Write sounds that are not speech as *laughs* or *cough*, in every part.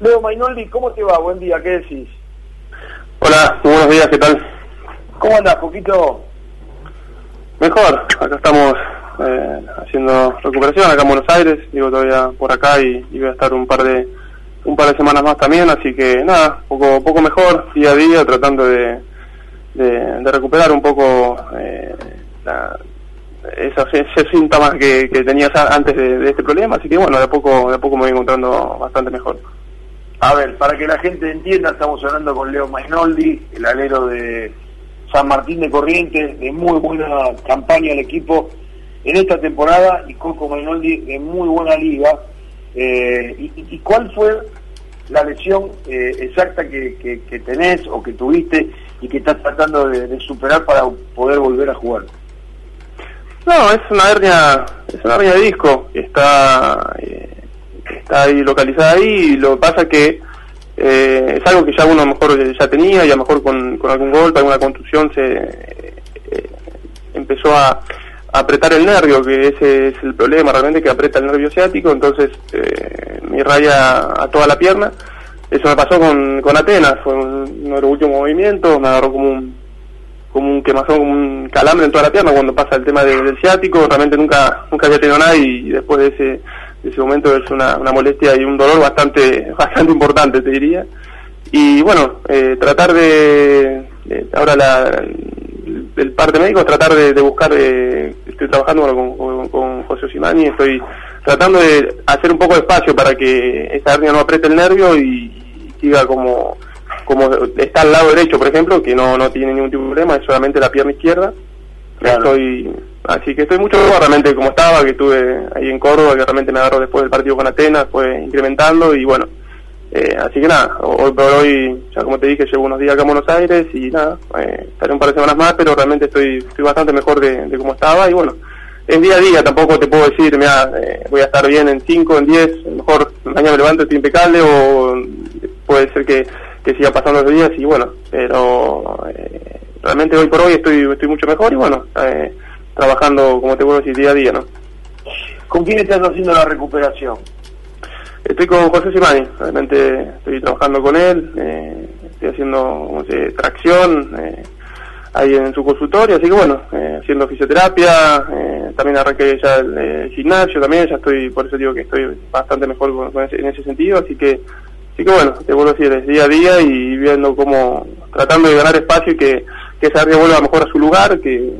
Leo Mainoldi, ¿cómo te va? Buen día, ¿qué decís? Hola, buenos días, ¿qué tal? ¿Cómo andás, Poquito? Mejor, acá estamos eh, haciendo recuperación acá en Buenos Aires, digo todavía por acá y, y, voy a estar un par de un par de semanas más también, así que nada, poco poco mejor día a día, tratando de, de, recuperar un poco eh, la, esos, síntomas que, que tenías antes de, este problema, así que bueno, de a poco de a poco me voy encontrando bastante mejor. A ver, para que la gente entienda, estamos hablando con Leo Mainoldi, el alero de San Martín de Corrientes, de muy buena campaña del equipo en esta temporada, y Coco Mainoldi de muy buena liga. Eh, y, cuál fue la lesión eh, exacta que, tenés o que tuviste y que estás tratando de, superar para poder volver a jugar? No, es una hernia, es una hernia de disco está eh, está ahí localizada ahí y lo que pasa que eh, es algo que ya uno a lo mejor ya tenía y a lo mejor con, algún golpe, alguna construcción se eh, empezó a, apretar el nervio, que ese es el problema realmente, que aprieta el nervio ciático, entonces eh, me raya a toda la pierna. Eso me pasó con, con Atenas, fue uno de los últimos movimientos, me agarró como un como un quemazón, como un calambre en toda la pierna cuando pasa el tema del ciático, realmente nunca nunca había tenido nada y después de ese ese momento es una, una molestia y un dolor bastante *laughs* bastante importante, te diría. Y bueno, eh, tratar de, ahora la, el parte médico, tratar de, buscar, eh, estoy trabajando con, con, José Osimani, estoy tratando de hacer un poco de espacio para que esa hernia no apriete el nervio y, siga como como está al lado derecho, por ejemplo, que no, no tiene ningún tipo de problema, es solamente la pierna izquierda. Estoy Así que estoy mucho mejor realmente como estaba, que estuve ahí en Córdoba, que realmente me agarró después del partido con Atenas, fue incrementando y bueno, eh, así que nada, hoy por hoy, ya como te dije, llevo unos días acá en Buenos Aires y nada, eh, estaré un par de semanas más, pero realmente estoy, estoy bastante mejor de, de cómo estaba y bueno, es día a día, tampoco te puedo decir, mira, eh, voy a estar bien en 5, en 10, mejor mañana me levanto, estoy impecable o puede ser que, que siga pasando los días y bueno, pero eh, realmente hoy por hoy estoy, estoy mucho mejor y bueno, eh, trabajando, como te puedo decir, día a día, ¿no? ¿Con quién estás haciendo la recuperación? Estoy con José Simani, realmente estoy trabajando con él, eh, estoy haciendo tracción eh, ahí en su consultorio, así que bueno, eh, haciendo fisioterapia, también arranqué ya el, gimnasio también, ya estoy, por eso digo que estoy bastante mejor en ese sentido, así que, así que bueno, te vuelvo a decir, es día a día y viendo cómo, tratando de ganar espacio y que, que esa área vuelva mejor a su lugar, que,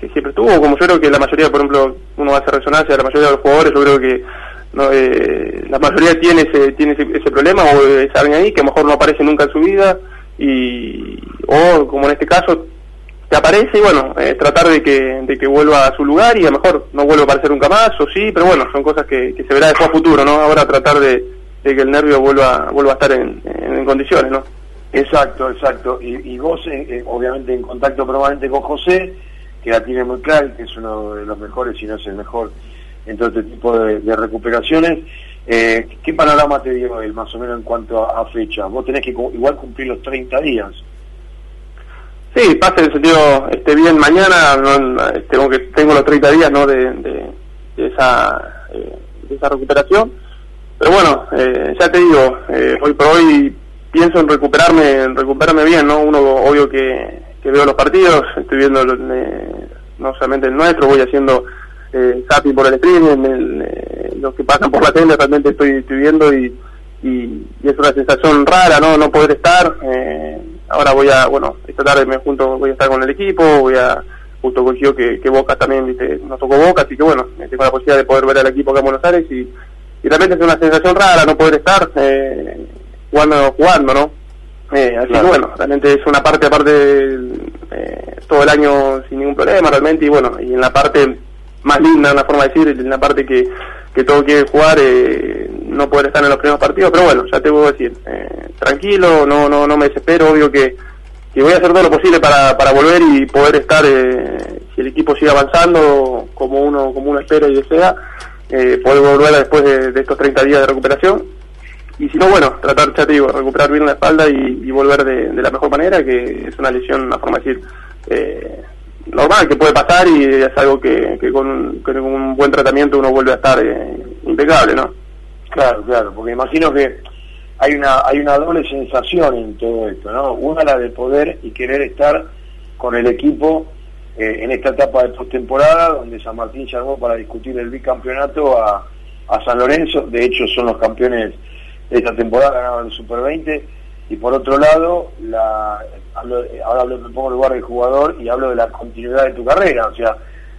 que, siempre estuvo, como yo creo que la mayoría, por ejemplo, uno hacer resonancia, la mayoría de los jugadores, yo creo que no, eh, la mayoría tiene ese tiene ese, problema o alguien ahí que a lo mejor no aparece nunca en su vida y o como en este caso te aparece y bueno eh, tratar de que de que vuelva a su lugar y a lo mejor no vuelva a aparecer nunca más o sí pero bueno son cosas que, se verá después a futuro no ahora tratar de, que el nervio vuelva vuelva a estar en, en, condiciones no exacto exacto. Y, y vos eh, obviamente en contacto permanente con José que la tiene muy clara que es uno de los mejores, si no es el mejor en todo este tipo de, recuperaciones. Eh, ¿Qué panorama te dio él más o menos en cuanto a, fecha? Vos tenés que igual cumplir los 30 días. Sí, pasa en el sentido, esté bien mañana, no, tengo, que, tengo los 30 días ¿no? de, de, esa, eh, de esa recuperación. Pero bueno, eh, ya te digo, eh, hoy por hoy pienso en recuperarme, en recuperarme bien, ¿no? Uno obvio que, veo los partidos, estoy viendo eh, no solamente el nuestro, voy haciendo eh, por el streaming, eh, los que pasan por la tele realmente estoy, viendo y, y, es una sensación rara, ¿no? No poder estar. Eh, ahora voy a, bueno, esta tarde me junto, voy a estar con el equipo, voy a, justo coincido que, que Boca también, viste, nos tocó Boca, así que bueno, tengo la posibilidad de poder ver al equipo acá en Buenos Aires y, y realmente es una sensación rara no poder estar eh, jugando, jugando, ¿no? Eh, así que bueno, realmente es una parte aparte eh, todo el año sin ningún problema realmente y bueno, y en la parte más linda, una forma de decir, en la parte que, que todo quiere jugar, eh, no poder estar en los primeros partidos, pero bueno, ya te puedo decir, eh, tranquilo, no, no, no me desespero, obvio que, que voy a hacer todo lo posible para, para volver y poder estar, eh, si el equipo sigue avanzando como uno, como uno espera y desea, eh, poder volver después de, de estos 30 días de recuperación y si no, bueno, tratar, ya recuperar bien la espalda y, volver de, la mejor manera, que es una lesión, una forma de decir, eh, normal, que puede pasar y es algo que, con, un, buen tratamiento uno vuelve a estar eh, impecable, ¿no? Claro, claro, porque imagino que hay una hay una doble sensación en todo esto, ¿no? Una la de poder y querer estar con el equipo eh, en esta etapa de postemporada, donde San Martín llamó para discutir el bicampeonato a, a San Lorenzo, de hecho son los campeones esta temporada, ganaron el Super 20, y por otro lado, la, ahora me pongo en lugar del jugador y hablo de la continuidad de tu carrera, o sea,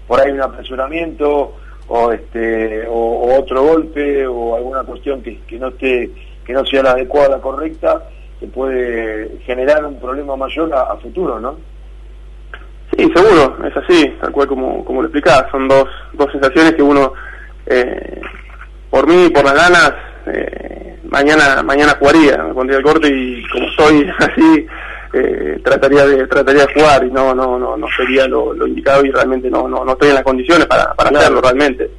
por ahí un apresuramiento o este o, otro golpe o alguna cuestión que, que no esté que no sea la adecuada, la correcta, que puede generar un problema mayor a, futuro, ¿no? Sí, seguro, es así, tal cual como, como lo explicaba, son dos, dos sensaciones que uno, eh, por mí, por las ganas, eh, mañana mañana jugaría, me pondría el corte y como soy *laughs* así, eh, trataría de trataría de jugar y no no no no sería lo, indicado y realmente no, no no estoy en las condiciones para, para hacerlo realmente.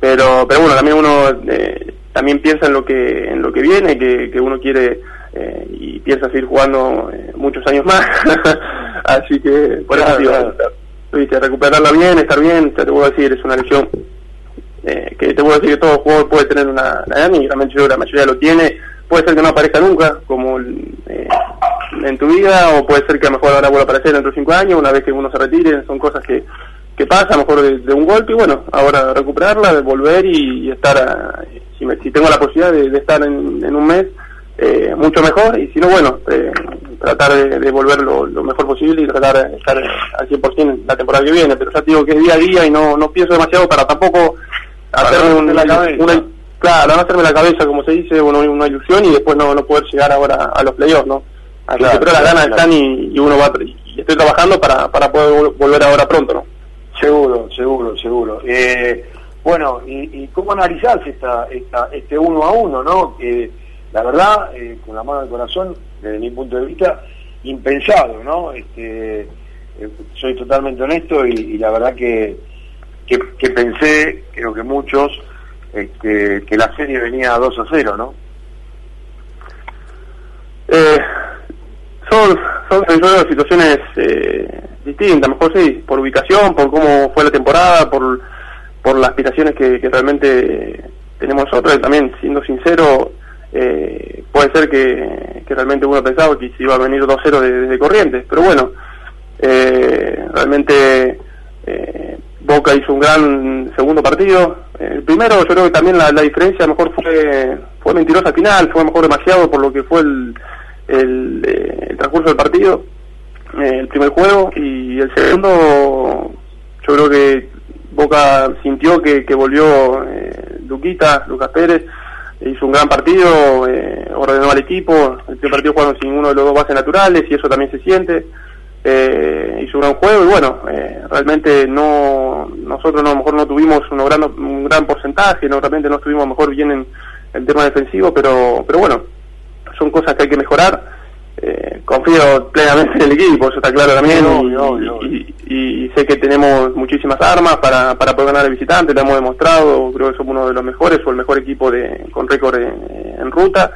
Pero pero bueno también uno eh, también piensa en lo que en lo que viene que, que uno quiere eh, y piensa seguir jugando eh, muchos años más. *laughs* Así que por eso digo, recuperarla bien estar bien te puedo decir es una lesión eh, que te puedo decir que todo jugador puede tener una, una y realmente yo la mayoría lo tiene. Puede ser que no aparezca nunca como eh, en tu vida o puede ser que a lo mejor ahora vuelva a aparecer dentro de cinco años una vez que uno se retire son cosas que que pasa a lo mejor de, un golpe y bueno ahora recuperarla de volver y, estar si, si tengo la posibilidad de, estar en, en, un mes eh, mucho mejor y si no bueno eh, tratar de, volver lo, mejor posible y tratar de estar al 100% la temporada que viene. Pero ya te digo que es día a día y no no pienso demasiado para tampoco hacerme un, una, claro no hacerme la cabeza como se dice bueno, una ilusión y después no, no poder llegar ahora a los playoffs no Así que pero las ganas están y, uno va y estoy trabajando para, para poder volver ahora pronto, ¿no? Seguro, seguro, seguro. Eh, bueno, y, cómo analizás esta, esta, este uno a uno, no? Que la verdad, eh, con la mano del corazón, desde mi punto de vista, impensado, ¿no? Este, eh, soy totalmente honesto y, la verdad que, que, pensé, creo que muchos, este, que la serie venía a 2 a 0, ¿no? Eh, son, son situaciones eh, distintas, mejor sí, por ubicación, por cómo fue la temporada, por, por las aspiraciones que, realmente tenemos nosotros, y también, siendo sincero, eh, puede ser que, realmente uno pensaba que se iba a venir 2-0 desde Corrientes, pero bueno, eh, realmente Boca hizo un gran segundo partido. El primero, yo creo que también la, diferencia mejor fue fue mentirosa al final, fue mejor demasiado por lo que fue el, el, eh, transcurso del partido, eh, el primer juego, y el segundo, yo creo que Boca sintió que, que volvió eh, Luquita, Lucas Pérez, hizo un gran partido, eh, ordenó al equipo, el primer partido jugaron sin uno de los dos bases naturales y eso también se siente. Eh, hizo un gran juego y bueno, eh, realmente no nosotros no, a lo mejor no tuvimos un gran, un gran porcentaje, no realmente no estuvimos mejor bien en el tema defensivo, pero pero bueno, son cosas que hay que mejorar. Eh, confío plenamente en el equipo, eso está claro también, y, sé que tenemos muchísimas armas para, para poder ganar de visitante, lo hemos demostrado, creo que somos uno de los mejores o el mejor equipo de, con récord en, ruta.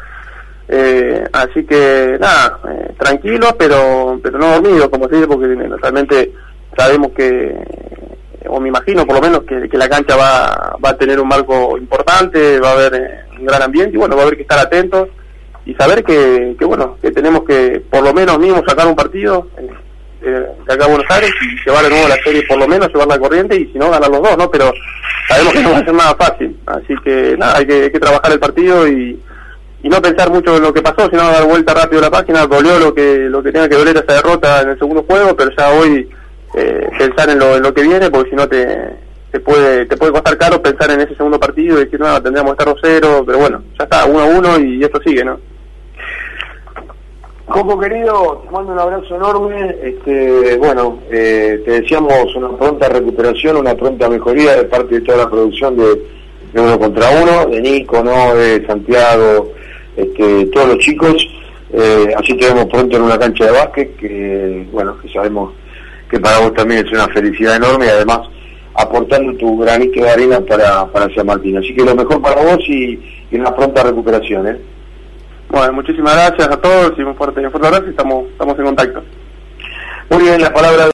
Eh, así que nada, eh, tranquilos, pero pero no dormidos, como se dice, porque realmente sabemos que, o me imagino por lo menos, que, la cancha va, va a tener un marco importante, va a haber un gran ambiente y bueno, va a haber que estar atentos y saber que, que, bueno, que tenemos que por lo menos mismo sacar un partido eh, de acá a Buenos Aires y llevar de nuevo la serie, por lo menos llevar la corriente y si no ganar los dos, ¿no? Pero sabemos que no va a ser nada fácil, así que nada, hay que, hay que trabajar el partido y, y no pensar mucho en lo que pasó, sino dar vuelta rápido a la página, dolió lo que lo que tenga que doler esa derrota en el segundo juego, pero ya hoy eh, pensar en lo, en lo que viene, porque si no te, te puede te puede costar caro pensar en ese segundo partido y decir, no, tendríamos que estar 2-0, pero bueno, ya está, 1 a 1 y esto sigue, ¿no? Coco querido, te mando un abrazo enorme. Este, bueno, eh, te deseamos una pronta recuperación, una pronta mejoría de parte de toda la producción de, uno contra uno, de Nico, no, de Santiago, este, todos los chicos. Eh, así te vemos pronto en una cancha de básquet, que bueno, que sabemos que para vos también es una felicidad enorme y además aportando tu granito de arena para, para San Martín. Así que lo mejor para vos y, y una pronta recuperación. ¿eh? Bueno, muchísimas gracias a todos y un fuerte, un fuerte abrazo y estamos, estamos en contacto. Muy bien, la palabra